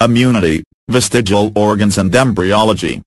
immunity, vestigial organs and embryology.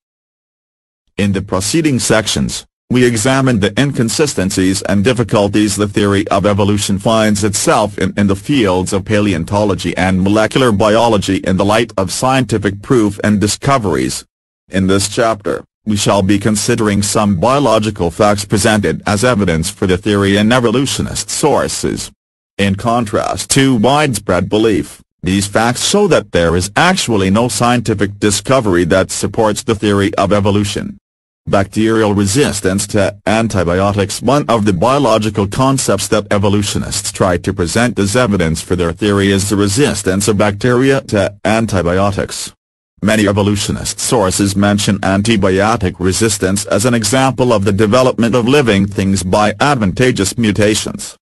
In the preceding sections, we examined the inconsistencies and difficulties the theory of evolution finds itself in in the fields of paleontology and molecular biology in the light of scientific proof and discoveries. In this chapter, we shall be considering some biological facts presented as evidence for the theory in evolutionist sources. In contrast to widespread belief, these facts show that there is actually no scientific discovery that supports the theory of evolution. Bacterial resistance to antibiotics One of the biological concepts that evolutionists try to present as evidence for their theory is the resistance of bacteria to antibiotics. Many evolutionist sources mention antibiotic resistance as an example of the development of living things by advantageous mutations.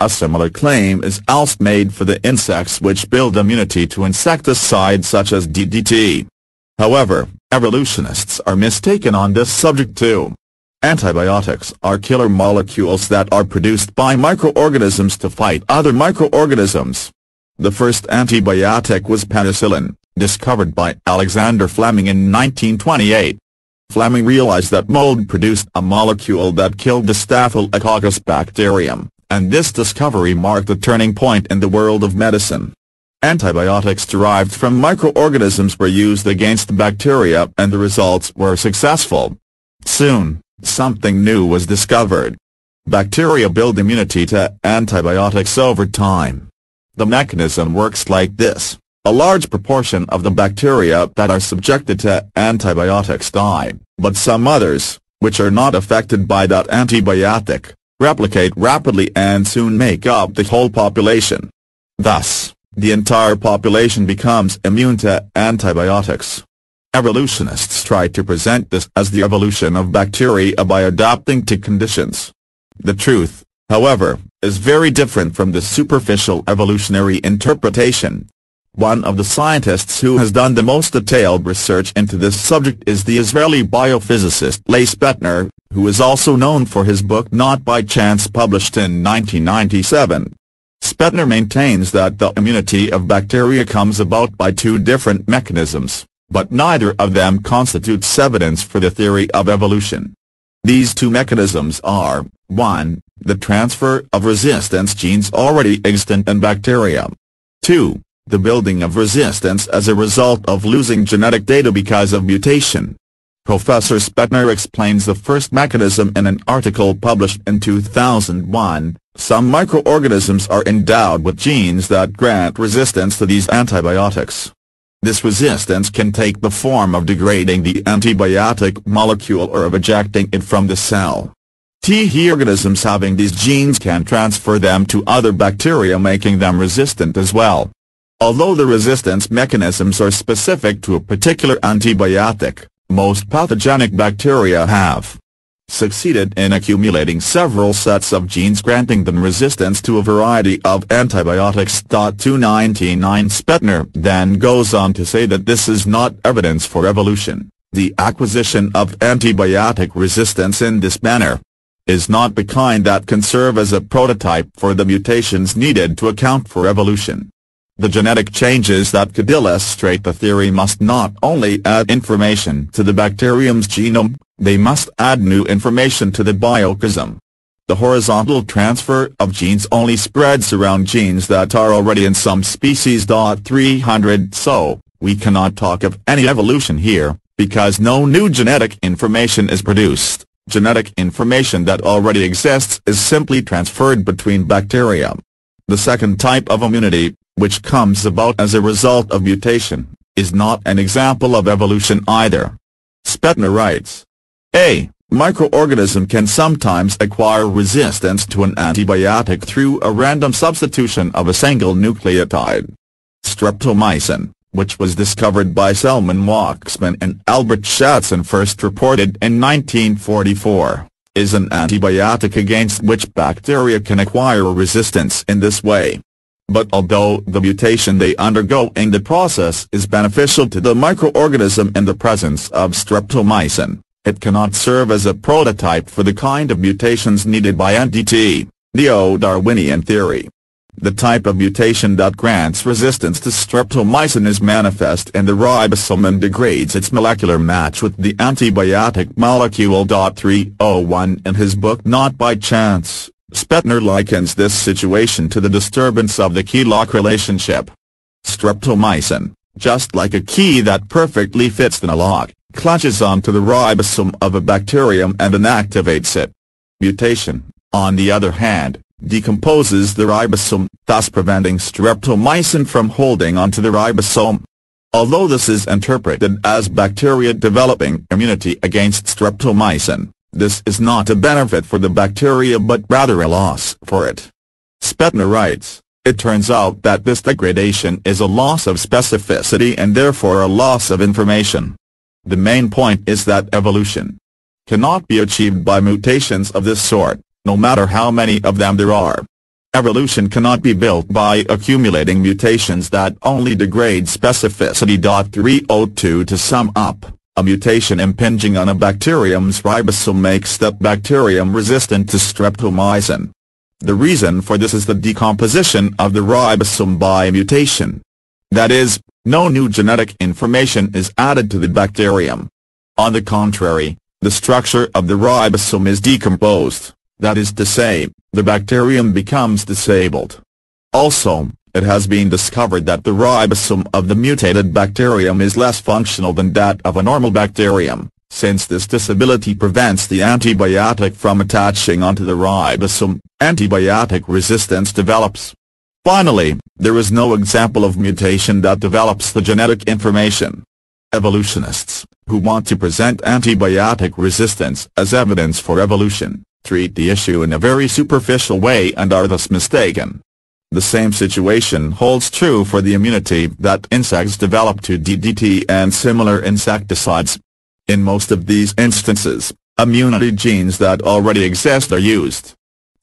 A similar claim is also made for the insects which build immunity to insecticides such as DDT. However, evolutionists are mistaken on this subject too. Antibiotics are killer molecules that are produced by microorganisms to fight other microorganisms. The first antibiotic was penicillin, discovered by Alexander Fleming in 1928. Fleming realized that mold produced a molecule that killed the Staphylococcus bacterium, and this discovery marked a turning point in the world of medicine. Antibiotics derived from microorganisms were used against bacteria and the results were successful. Soon, something new was discovered. Bacteria build immunity to antibiotics over time. The mechanism works like this. A large proportion of the bacteria that are subjected to antibiotics die, but some others, which are not affected by that antibiotic, replicate rapidly and soon make up the whole population. Thus, the entire population becomes immune to antibiotics. Evolutionists try to present this as the evolution of bacteria by adapting to conditions. The truth, however, is very different from the superficial evolutionary interpretation. One of the scientists who has done the most detailed research into this subject is the Israeli biophysicist Leigh Spetner, who is also known for his book Not by Chance published in 1997. Spetner maintains that the immunity of bacteria comes about by two different mechanisms, but neither of them constitutes evidence for the theory of evolution. These two mechanisms are, 1. The transfer of resistance genes already extant in bacteria. 2. The building of resistance as a result of losing genetic data because of mutation. Professor Spetner explains the first mechanism in an article published in 2001, some microorganisms are endowed with genes that grant resistance to these antibiotics. This resistance can take the form of degrading the antibiotic molecule or of ejecting it from the cell. T organisms having these genes can transfer them to other bacteria making them resistant as well. Although the resistance mechanisms are specific to a particular antibiotic, most pathogenic bacteria have succeeded in accumulating several sets of genes granting them resistance to a variety of antibiotics. 299 Spetner then goes on to say that this is not evidence for evolution, the acquisition of antibiotic resistance in this manner is not the kind that can serve as a prototype for the mutations needed to account for evolution. The genetic changes that could illustrate the theory must not only add information to the bacterium's genome, they must add new information to the biocosm. The horizontal transfer of genes only spreads around genes that are already in some species. 300 So, we cannot talk of any evolution here, because no new genetic information is produced. Genetic information that already exists is simply transferred between bacteria. The second type of immunity, which comes about as a result of mutation, is not an example of evolution either. Spetner writes, A. Microorganism can sometimes acquire resistance to an antibiotic through a random substitution of a single nucleotide. Streptomycin, which was discovered by Selman Waksman and Albert Schatz and first reported in 1944, is an antibiotic against which bacteria can acquire resistance in this way but although the mutation they undergo in the process is beneficial to the microorganism in the presence of streptomycin, it cannot serve as a prototype for the kind of mutations needed by NDT, neo-Darwinian theory. the type of mutation that grants resistance to streptomycin is manifest in the ribosome and degrades its molecular match with the antibiotic molecule. 301 In his book Not by Chance, Spetner likens this situation to the disturbance of the key-lock relationship. Streptomycin, just like a key that perfectly fits in a lock, clutches onto the ribosome of a bacterium and inactivates it. Mutation, on the other hand, decomposes the ribosome, thus preventing streptomycin from holding onto the ribosome. Although this is interpreted as bacteria developing immunity against streptomycin, this is not a benefit for the bacteria but rather a loss for it. Spetner writes, it turns out that this degradation is a loss of specificity and therefore a loss of information. The main point is that evolution cannot be achieved by mutations of this sort, no matter how many of them there are. Evolution cannot be built by accumulating mutations that only degrade specificity. 302 To sum up, a mutation impinging on a bacterium's ribosome makes that bacterium resistant to streptomycin. The reason for this is the decomposition of the ribosome by mutation. That is, no new genetic information is added to the bacterium. On the contrary, the structure of the ribosome is decomposed, that is to say, the bacterium becomes disabled. Also, it has been discovered that the ribosome of the mutated bacterium is less functional than that of a normal bacterium, since this disability prevents the antibiotic from attaching onto the ribosome, antibiotic resistance develops. Finally, there is no example of mutation that develops the genetic information. Evolutionists, who want to present antibiotic resistance as evidence for evolution, treat the issue in a very superficial way and are thus mistaken. The same situation holds true for the immunity that insects develop to DDT and similar insecticides. In most of these instances, immunity genes that already exist are used.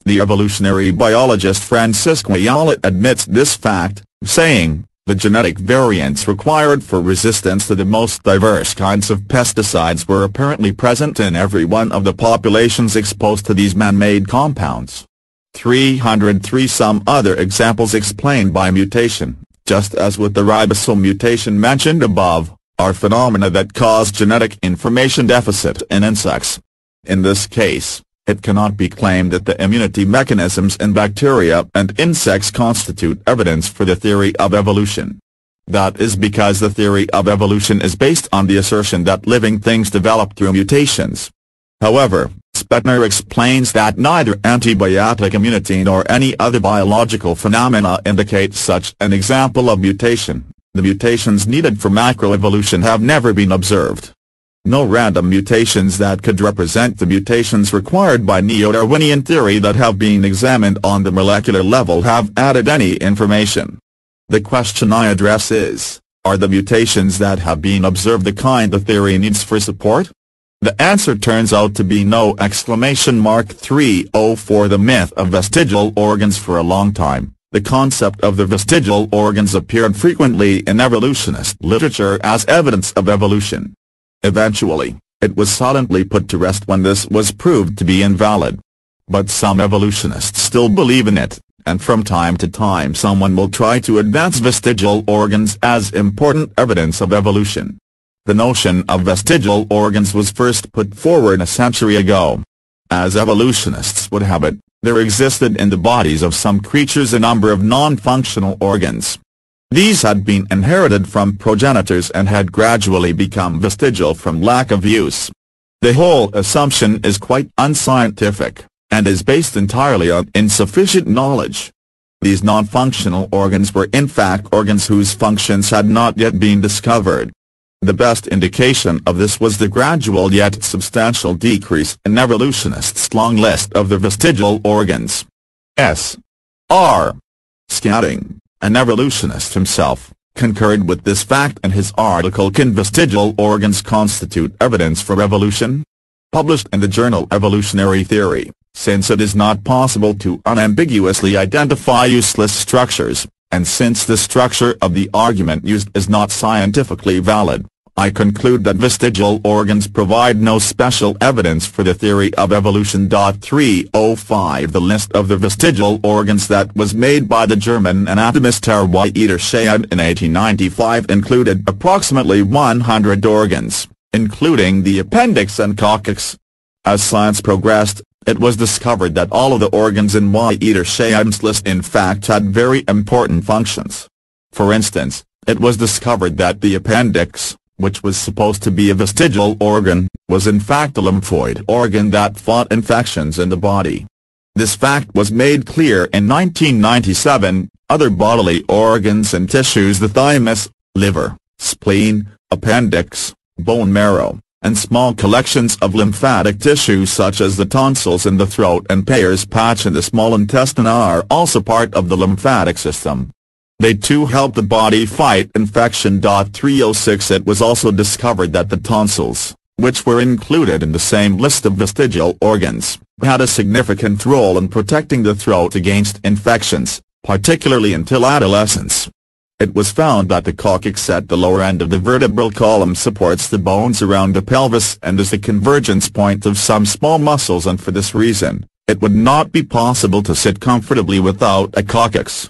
The evolutionary biologist Francisco Ayala admits this fact, saying, the genetic variants required for resistance to the most diverse kinds of pesticides were apparently present in every one of the populations exposed to these man-made compounds. 303 Some other examples explained by mutation, just as with the ribosome mutation mentioned above, are phenomena that cause genetic information deficit in insects. In this case, it cannot be claimed that the immunity mechanisms in bacteria and insects constitute evidence for the theory of evolution. That is because the theory of evolution is based on the assertion that living things develop through mutations. However, Spetner explains that neither antibiotic immunity nor any other biological phenomena indicate such an example of mutation. The mutations needed for macroevolution have never been observed. No random mutations that could represent the mutations required by neo-Darwinian theory that have been examined on the molecular level have added any information. The question I address is, are the mutations that have been observed the kind the theory needs for support? The answer turns out to be no exclamation mark 304 The myth of vestigial organs For a long time, the concept of the vestigial organs appeared frequently in evolutionist literature as evidence of evolution. Eventually, it was silently put to rest when this was proved to be invalid. But some evolutionists still believe in it, and from time to time someone will try to advance vestigial organs as important evidence of evolution. The notion of vestigial organs was first put forward a century ago. As evolutionists would have it, there existed in the bodies of some creatures a number of non-functional organs. These had been inherited from progenitors and had gradually become vestigial from lack of use. The whole assumption is quite unscientific, and is based entirely on insufficient knowledge. These non-functional organs were in fact organs whose functions had not yet been discovered. The best indication of this was the gradual yet substantial decrease in evolutionists' long list of the vestigial organs. S. R. Scadding, an evolutionist himself, concurred with this fact in his article Can Vestigial Organs Constitute Evidence for Evolution? Published in the journal Evolutionary Theory, since it is not possible to unambiguously identify useless structures, and since the structure of the argument used is not scientifically valid, I conclude that vestigial organs provide no special evidence for the theory of evolution. 305 The list of the vestigial organs that was made by the German anatomist Herr Scheydt in 1895 included approximately 100 organs, including the appendix and coccyx. As science progressed, it was discovered that all of the organs in Scheydt list in fact had very important functions. For instance, it was discovered that the appendix, which was supposed to be a vestigial organ, was in fact a lymphoid organ that fought infections in the body. This fact was made clear in 1997, other bodily organs and tissues the thymus, liver, spleen, appendix, bone marrow, and small collections of lymphatic tissue such as the tonsils in the throat and Peyer's patch in the small intestine are also part of the lymphatic system. They too help the body fight infection. 306 It was also discovered that the tonsils, which were included in the same list of vestigial organs, had a significant role in protecting the throat against infections, particularly until adolescence. It was found that the coccyx at the lower end of the vertebral column supports the bones around the pelvis and is the convergence point of some small muscles and for this reason, it would not be possible to sit comfortably without a coccyx.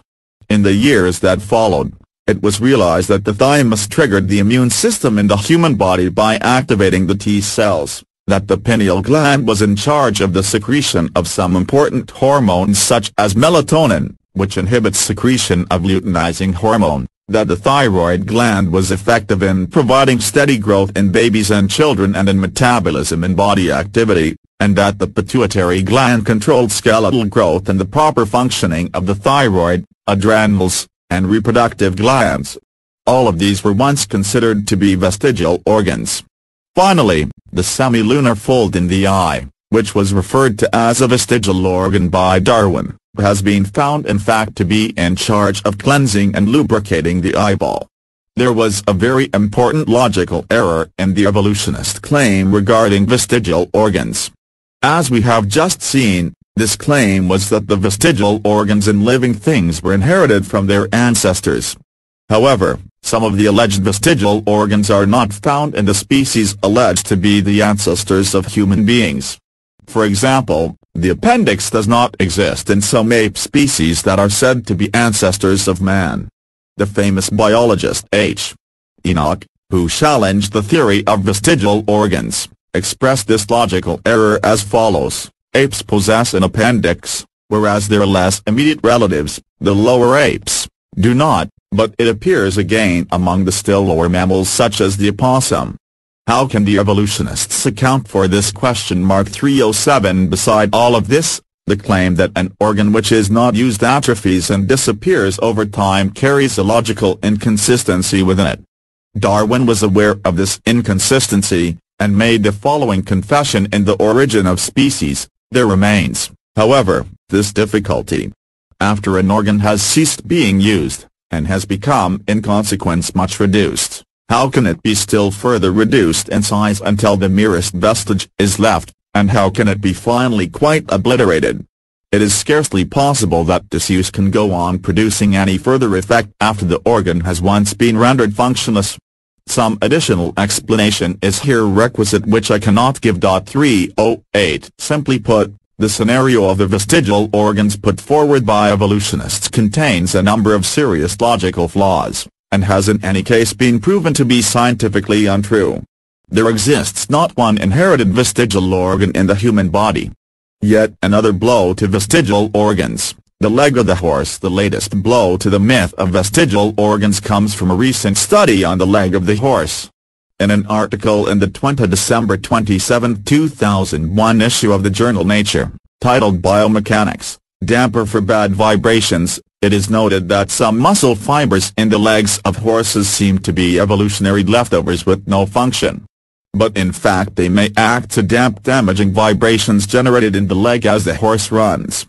In the years that followed, it was realized that the thymus triggered the immune system in the human body by activating the T cells, that the pineal gland was in charge of the secretion of some important hormones such as melatonin, which inhibits secretion of luteinizing hormone, that the thyroid gland was effective in providing steady growth in babies and children and in metabolism and body activity, and that the pituitary gland controlled skeletal growth and the proper functioning of the thyroid, adrenals, and reproductive glands. All of these were once considered to be vestigial organs. Finally, the semilunar fold in the eye, which was referred to as a vestigial organ by Darwin, has been found in fact to be in charge of cleansing and lubricating the eyeball. There was a very important logical error in the evolutionist claim regarding vestigial organs. As we have just seen, this claim was that the vestigial organs in living things were inherited from their ancestors. However, some of the alleged vestigial organs are not found in the species alleged to be the ancestors of human beings. For example, the appendix does not exist in some ape species that are said to be ancestors of man. The famous biologist H. Enoch, who challenged the theory of vestigial organs, expressed this logical error as follows. Apes possess an appendix, whereas their less immediate relatives, the lower apes, do not, but it appears again among the still lower mammals such as the opossum. How can the evolutionists account for this question mark 307 Beside all of this, the claim that an organ which is not used atrophies and disappears over time carries a logical inconsistency within it. Darwin was aware of this inconsistency, and made the following confession in The Origin of Species, there remains, however, this difficulty. After an organ has ceased being used, and has become in consequence much reduced, how can it be still further reduced in size until the merest vestige is left, and how can it be finally quite obliterated? It is scarcely possible that disuse can go on producing any further effect after the organ has once been rendered functionless. Some additional explanation is here requisite which I cannot give. 308 Simply put, the scenario of the vestigial organs put forward by evolutionists contains a number of serious logical flaws, and has in any case been proven to be scientifically untrue. There exists not one inherited vestigial organ in the human body. Yet another blow to vestigial organs, the leg of the horse The latest blow to the myth of vestigial organs comes from a recent study on the leg of the horse. In an article in the 20 December 27, 2001 issue of the journal Nature, titled Biomechanics, Damper for Bad Vibrations, it is noted that some muscle fibers in the legs of horses seem to be evolutionary leftovers with no function. But in fact they may act to damp damaging vibrations generated in the leg as the horse runs.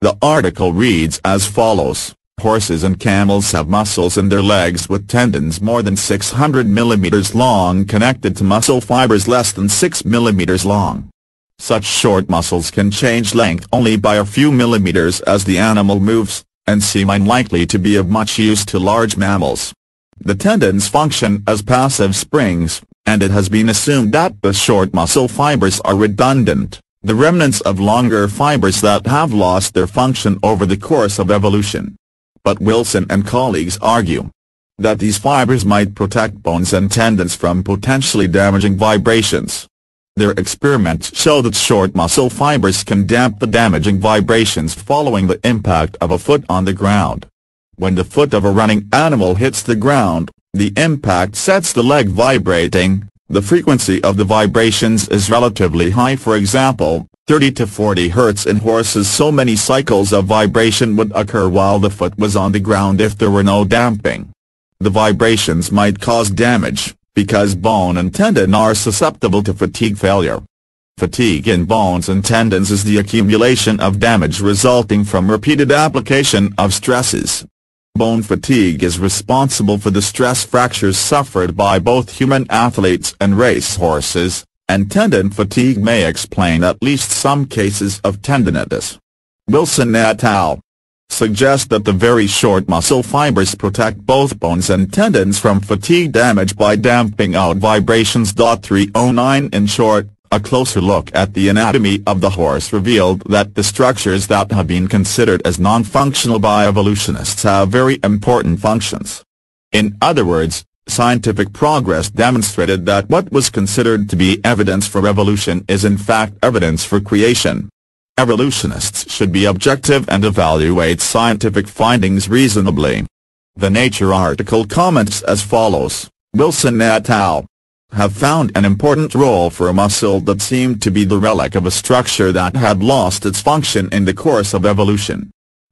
The article reads as follows. Horses and camels have muscles in their legs with tendons more than 600 mm long connected to muscle fibers less than 6 mm long. Such short muscles can change length only by a few millimeters as the animal moves, and seem unlikely to be of much use to large mammals. The tendons function as passive springs, and it has been assumed that the short muscle fibers are redundant, the remnants of longer fibers that have lost their function over the course of evolution. But Wilson and colleagues argue that these fibers might protect bones and tendons from potentially damaging vibrations. Their experiments show that short muscle fibers can damp the damaging vibrations following the impact of a foot on the ground. When the foot of a running animal hits the ground, the impact sets the leg vibrating, the frequency of the vibrations is relatively high for example, 30 to 40 Hz in horses so many cycles of vibration would occur while the foot was on the ground if there were no damping. The vibrations might cause damage, because bone and tendon are susceptible to fatigue failure. Fatigue in bones and tendons is the accumulation of damage resulting from repeated application of stresses. Bone fatigue is responsible for the stress fractures suffered by both human athletes and racehorses, and tendon fatigue may explain at least some cases of tendinitis. Wilson et al. Suggest that the very short muscle fibers protect both bones and tendons from fatigue damage by damping out vibrations. 309 In short, a closer look at the anatomy of the horse revealed that the structures that have been considered as non-functional by evolutionists have very important functions. In other words, scientific progress demonstrated that what was considered to be evidence for evolution is in fact evidence for creation. Evolutionists should be objective and evaluate scientific findings reasonably. The Nature article comments as follows, Wilson et al have found an important role for a muscle that seemed to be the relic of a structure that had lost its function in the course of evolution.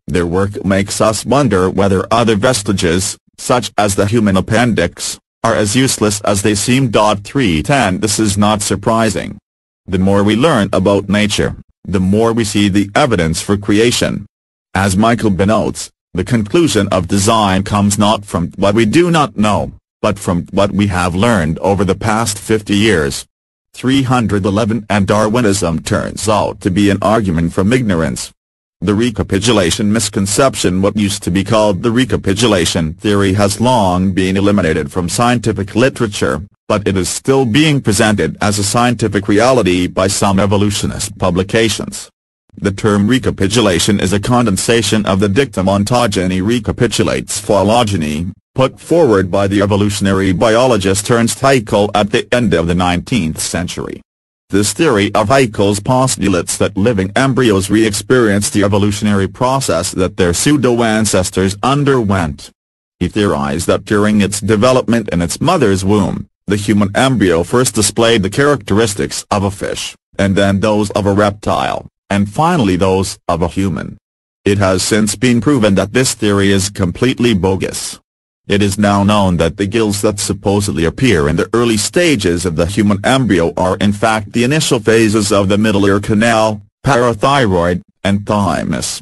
Their work makes us wonder whether other vestiges, such as the human appendix, are as useless as they seem. 310 This is not surprising. The more we learn about nature, the more we see the evidence for creation. As Michael Behe notes, the conclusion of design comes not from what we do not know, but from what we have learned over the past 50 years. 311 and Darwinism turns out to be an argument from ignorance. The recapitulation misconception what used to be called the recapitulation theory has long been eliminated from scientific literature, but it is still being presented as a scientific reality by some evolutionist publications. The term recapitulation is a condensation of the dictum ontogeny recapitulates phylogeny, put forward by the evolutionary biologist Ernst Haeckel at the end of the 19th century. This theory of Haeckel's postulates that living embryos re-experience the evolutionary process that their pseudo-ancestors underwent. He theorized that during its development in its mother's womb, the human embryo first displayed the characteristics of a fish, and then those of a reptile, and finally those of a human. It has since been proven that this theory is completely bogus. It is now known that the gills that supposedly appear in the early stages of the human embryo are in fact the initial phases of the middle ear canal, parathyroid, and thymus.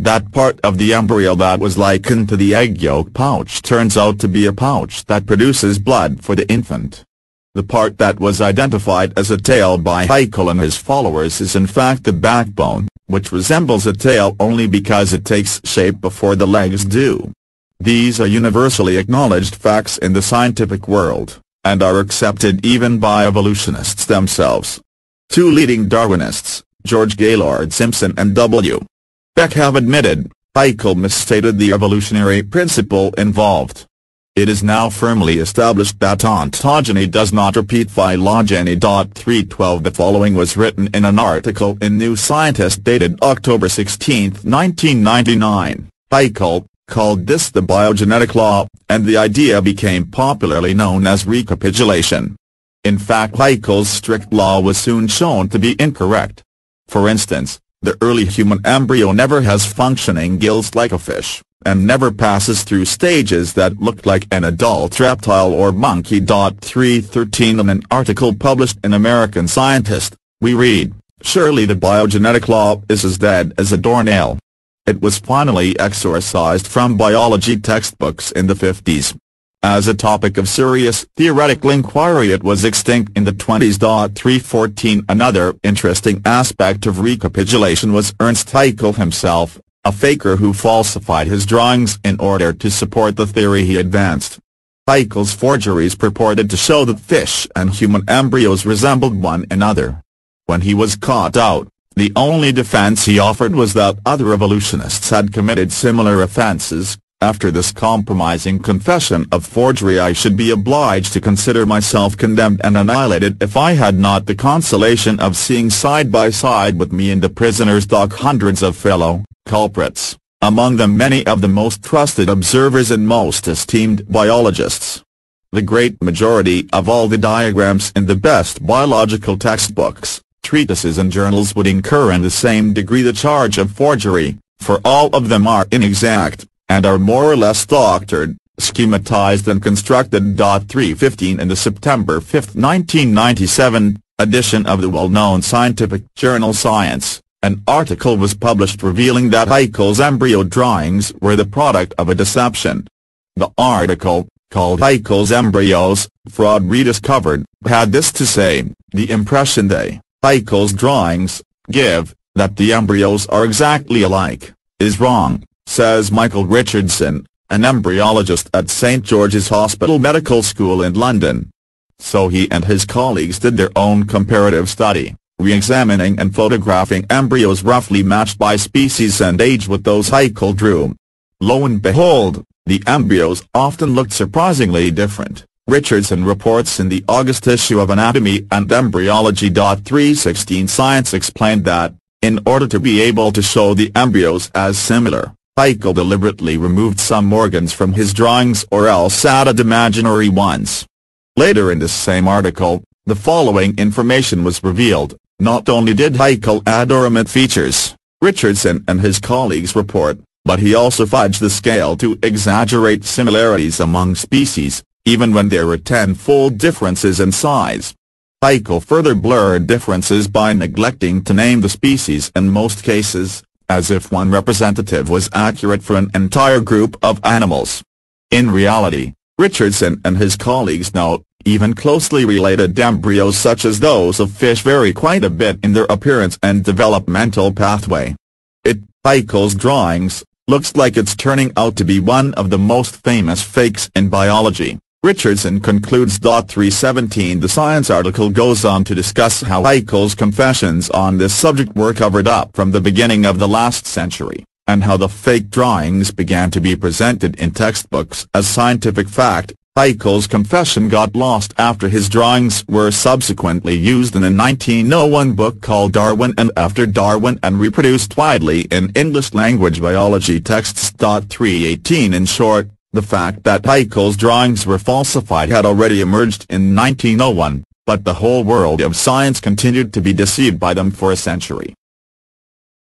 That part of the embryo that was likened to the egg yolk pouch turns out to be a pouch that produces blood for the infant. The part that was identified as a tail by Haeckel and his followers is in fact the backbone, which resembles a tail only because it takes shape before the legs do. These are universally acknowledged facts in the scientific world, and are accepted even by evolutionists themselves. Two leading Darwinists, George Gaylord Simpson and W. Beck have admitted, Haeckel misstated the evolutionary principle involved. It is now firmly established that ontogeny does not repeat phylogeny. 312 The following was written in an article in New Scientist dated October 16, 1999. Haeckel, called this the biogenetic law, and the idea became popularly known as recapitulation. In fact Haeckel's strict law was soon shown to be incorrect. For instance, the early human embryo never has functioning gills like a fish, and never passes through stages that look like an adult reptile or monkey. 313 In an article published in American Scientist, we read, Surely the biogenetic law is as dead as a doornail. It was finally exorcised from biology textbooks in the 50s. As a topic of serious theoretical inquiry it was extinct in the 20s. 314 Another interesting aspect of recapitulation was Ernst Haeckel himself, a faker who falsified his drawings in order to support the theory he advanced. Haeckel's forgeries purported to show that fish and human embryos resembled one another. When he was caught out, the only defense he offered was that other evolutionists had committed similar offenses. After this compromising confession of forgery I should be obliged to consider myself condemned and annihilated if I had not the consolation of seeing side by side with me in the prisoner's dock hundreds of fellow culprits, among them many of the most trusted observers and most esteemed biologists. The great majority of all the diagrams in the best biological textbooks, treatises and journals would incur in the same degree the charge of forgery, for all of them are inexact, and are more or less doctored, schematized and constructed. 315 In the September 5, 1997, edition of the well-known scientific journal Science, an article was published revealing that Haeckel's embryo drawings were the product of a deception. The article, called Haeckel's Embryos, Fraud Rediscovered, had this to say, the impression they Haeckel's drawings, give, that the embryos are exactly alike, is wrong, says Michael Richardson, an embryologist at St George's Hospital Medical School in London. So he and his colleagues did their own comparative study, re-examining and photographing embryos roughly matched by species and age with those Haeckel drew. Lo and behold, the embryos often looked surprisingly different. Richardson reports in the August issue of Anatomy and Embryology. 316 Science explained that, in order to be able to show the embryos as similar, Haeckel deliberately removed some organs from his drawings or else added imaginary ones. Later in this same article, the following information was revealed, not only did Haeckel add ornament features, Richardson and his colleagues report, but he also fudged the scale to exaggerate similarities among species, even when there were tenfold differences in size. Haeckel further blurred differences by neglecting to name the species in most cases, as if one representative was accurate for an entire group of animals. In reality, Richardson and his colleagues note, even closely related embryos such as those of fish vary quite a bit in their appearance and developmental pathway. It, Haeckel's drawings, looks like it's turning out to be one of the most famous fakes in biology. Richardson concludes. 317 The Science article goes on to discuss how Haeckel's confessions on this subject were covered up from the beginning of the last century, and how the fake drawings began to be presented in textbooks as scientific fact. Haeckel's confession got lost after his drawings were subsequently used in a 1901 book called Darwin and After Darwin and reproduced widely in English-language biology texts. 318 In short, the fact that Haeckel's drawings were falsified had already emerged in 1901, but the whole world of science continued to be deceived by them for a century.